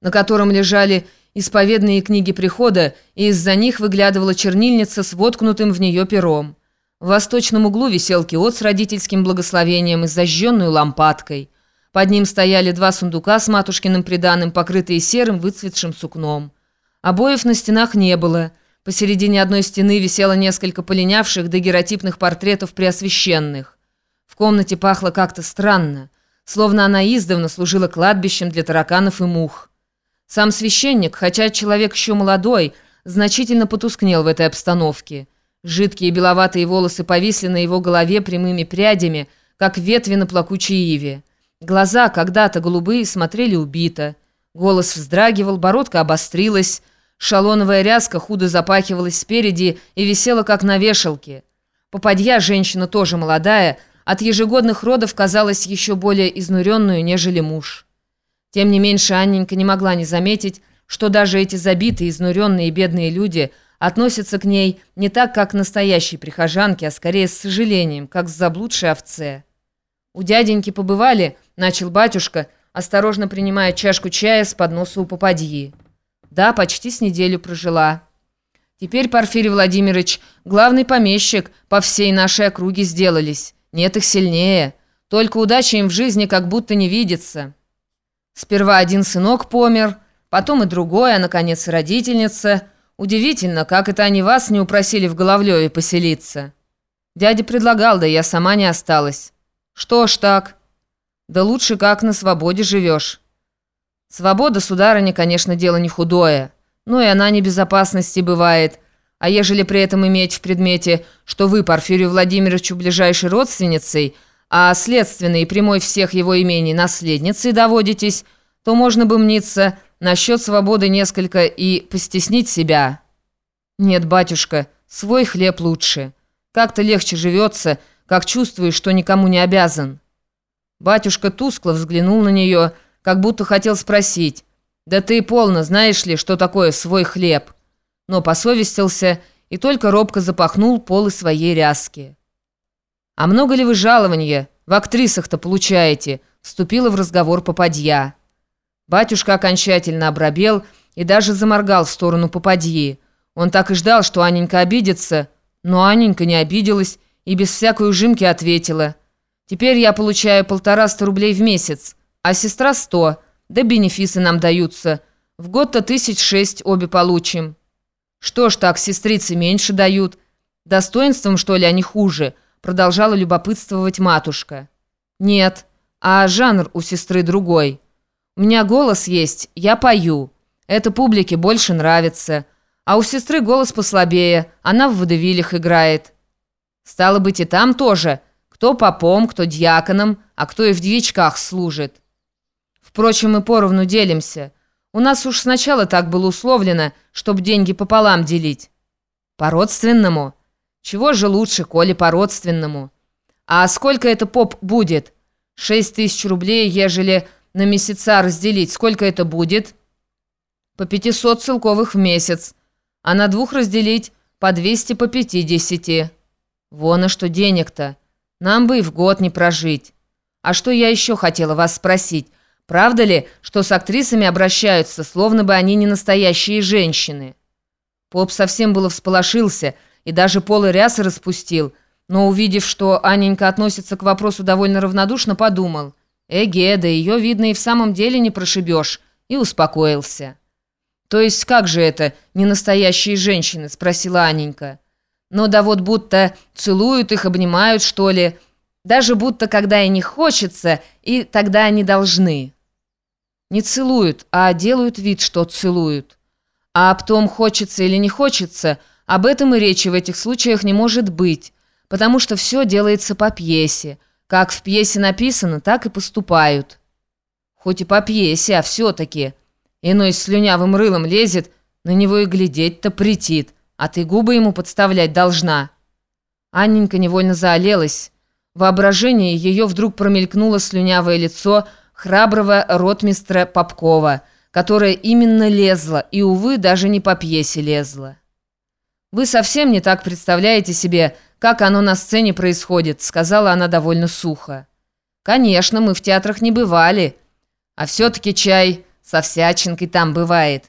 на котором лежали исповедные книги прихода, и из-за них выглядывала чернильница с воткнутым в нее пером. В восточном углу висел киот с родительским благословением и зажженную лампадкой. Под ним стояли два сундука с матушкиным приданым, покрытые серым выцветшим сукном. Обоев на стенах не было. Посередине одной стены висело несколько полинявших дагеротипных портретов преосвященных. В комнате пахло как-то странно, словно она издавна служила кладбищем для тараканов и мух. Сам священник, хотя человек еще молодой, значительно потускнел в этой обстановке. Жидкие беловатые волосы повисли на его голове прямыми прядями, как ветви на плакучей иве. Глаза, когда-то голубые, смотрели убито. Голос вздрагивал, бородка обострилась, шалоновая ряска худо запахивалась спереди и висела, как на вешалке. Попадья, женщина тоже молодая, от ежегодных родов казалась еще более изнуренную, нежели муж. Тем не меньше Анненька не могла не заметить, что даже эти забитые, изнуренные бедные люди относятся к ней не так, как к настоящей прихожанке, а скорее с сожалением, как к заблудшей овце. «У дяденьки побывали», — начал батюшка, осторожно принимая чашку чая с подноса у попадьи. «Да, почти с неделю прожила». «Теперь, Порфирий Владимирович, главный помещик по всей нашей округе сделались. Нет их сильнее. Только удача им в жизни как будто не видится». Сперва один сынок помер, потом и другой, а, наконец, родительница. Удивительно, как это они вас не упросили в Головлеве поселиться. Дядя предлагал, да я сама не осталась. Что ж так? Да лучше как на свободе живешь. Свобода, сударыня, конечно, дело не худое. Но и она небезопасности бывает. А ежели при этом иметь в предмете, что вы, Порфирию Владимировичу, ближайшей родственницей – а следственной и прямой всех его имений наследницей доводитесь, то можно бы мниться насчет свободы несколько и постеснить себя. Нет, батюшка, свой хлеб лучше. Как-то легче живется, как чувствуешь, что никому не обязан. Батюшка тускло взглянул на нее, как будто хотел спросить, «Да ты полно знаешь ли, что такое свой хлеб?» Но посовестился и только робко запахнул полы своей ряски. «А много ли вы жалования в актрисах-то получаете?» Вступила в разговор попадья. Батюшка окончательно обрабел и даже заморгал в сторону попадьи. Он так и ждал, что Аненька обидится, но Аненька не обиделась и без всякой ужимки ответила. «Теперь я получаю полтораста рублей в месяц, а сестра сто, да бенефисы нам даются. В год-то тысяч шесть обе получим». «Что ж так, сестрицы меньше дают? Достоинством, что ли, они хуже?» Продолжала любопытствовать матушка. «Нет, а жанр у сестры другой. У меня голос есть, я пою. Это публике больше нравится. А у сестры голос послабее, она в водевилях играет. Стало быть, и там тоже. Кто попом, кто дьяконом, а кто и в дьячках служит. Впрочем, мы поровну делимся. У нас уж сначала так было условлено, чтоб деньги пополам делить. По-родственному». Чего же лучше, коли по-родственному? А сколько это поп будет? Шесть тысяч рублей, ежели на месяца разделить, сколько это будет? По пятисот целковых в месяц. А на двух разделить по двести по пятидесяти. Вон и что денег-то. Нам бы и в год не прожить. А что я еще хотела вас спросить? Правда ли, что с актрисами обращаются, словно бы они не настоящие женщины? Поп совсем было всполошился – и даже полы рясы распустил, но, увидев, что Аненька относится к вопросу довольно равнодушно, подумал, «Эге, да ее, видно, и в самом деле не прошибешь», и успокоился. «То есть как же это, не настоящие женщины?» – спросила Аненька. «Ну да вот будто целуют их, обнимают, что ли. Даже будто когда и не хочется, и тогда они должны». «Не целуют, а делают вид, что целуют. А потом хочется или не хочется – об этом и речи в этих случаях не может быть, потому что все делается по пьесе. Как в пьесе написано, так и поступают. Хоть и по пьесе, а все-таки. Иной с слюнявым рылом лезет, на него и глядеть-то претит, а ты губы ему подставлять должна. Анненька невольно заолелась. Воображение ее вдруг промелькнуло слюнявое лицо храброго ротмистра Попкова, которое именно лезло, и, увы, даже не по пьесе лезло. «Вы совсем не так представляете себе, как оно на сцене происходит», сказала она довольно сухо. «Конечно, мы в театрах не бывали. А все-таки чай, Со всячинкой там бывает.